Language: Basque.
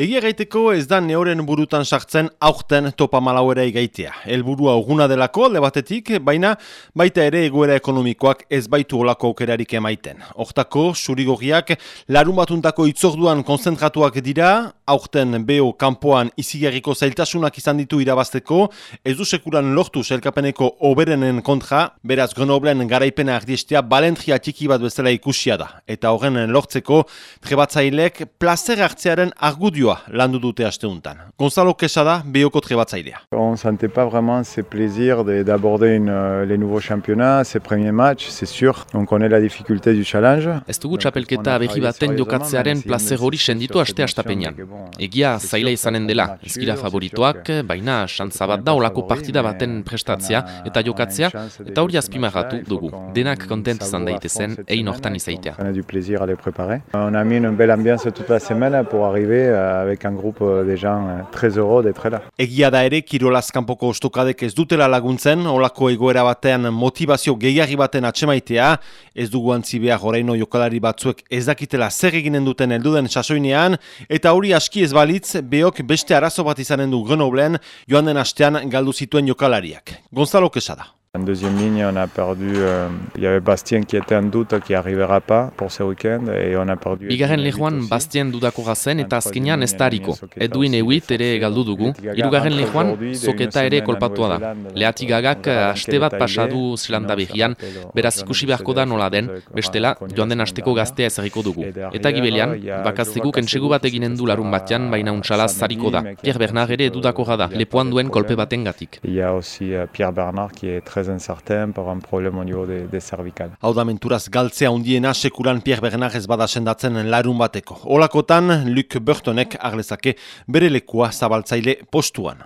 Egia gaiteko ez da neoren burutan sartzen aurten topa malauera igaitea. Elburua uguna delako alde batetik, baina baita ere egoera ekonomikoak ez baitu olako okerarik emaiten. Hortako, surigogiak larun batuntako itzorduan konzentratuak dira, aurten beho kanpoan izigarriko zailtasunak izan ditu irabazteko, ez du sekuran lortu selkapeneko oberenen kontra, beraz Grenoblen garaipena ardiestea balentria txiki bat bezala ikusia da. Eta horren lortzeko, trebatzailek placer hartzearen argudio estudioa landu dute asteuntan. Gonzalo Quesada, bioko trebatzailea. On sentait pas vraiment ce plaisir d'aborder euh, les nouveaux championnats, ces premiers matchs, c'est sûr. On connaît la difficulté du challenge. Ez dugu txapelketa berri baten jokatzearen placer hori senditu aste astapenean. Egia zaila izanen dela, ezkira favorituak, baina xantza bat da olako partida baten prestatzea eta jokatzea, eta hori azpimarratu dugu. Denak kontent izan daitezen, egin hortan izaitea. On a du plaisir à les préparer. On a mis une belle ambiance toute la semaine pour arriver euh, avec un groupe euh, de gens euh, très heureux d'être là. Egia da ere kirolaz kanpoko ostokadek ez dutela laguntzen, olako egoera batean motivazio gehiagi baten atxemaitea, ez dugu antzi behar oraino jokalari batzuek ez dakitela zer eginen duten elduden sasoinean, eta hori aski ez balitz, behok beste arazo bat izanen du Grenoblen, joan den astean galdu zituen jokalariak. Gonzalo Quesada. En deuxième ligne, on a perdu. Euh, il y avait Bastien qui était en doute, qui arrivera pas pour ce week-end, et on a perdu. Bigarren lehuan Bastien dudako gazen eta azkenean ez da hariko. Edwin Ewit ere galdu dugu. Hirugarren lehuan zoketa ere kolpatua da. Lehatigagak aste bat pasadu zelanda behian, beraz ikusi beharko da nola den, bestela joan den asteko gaztea ezagiko dugu. Eta gibelian, bakaztegu kentsegu bat eginen du larun batean, baina untxala zariko da. Pierre Bernard ere dudako da, lepoan duen kolpe baten gatik. Il y a aussi euh, Pierre Bernard qui est très très incertain par un problème au niveau des, des cervicales. Hau da menturaz galtzea hundiena sekuran Pierre Bernard ez bada sendatzen larun bateko. Olakotan, Luc Burtonek arlezake bere lekua zabaltzaile postuan.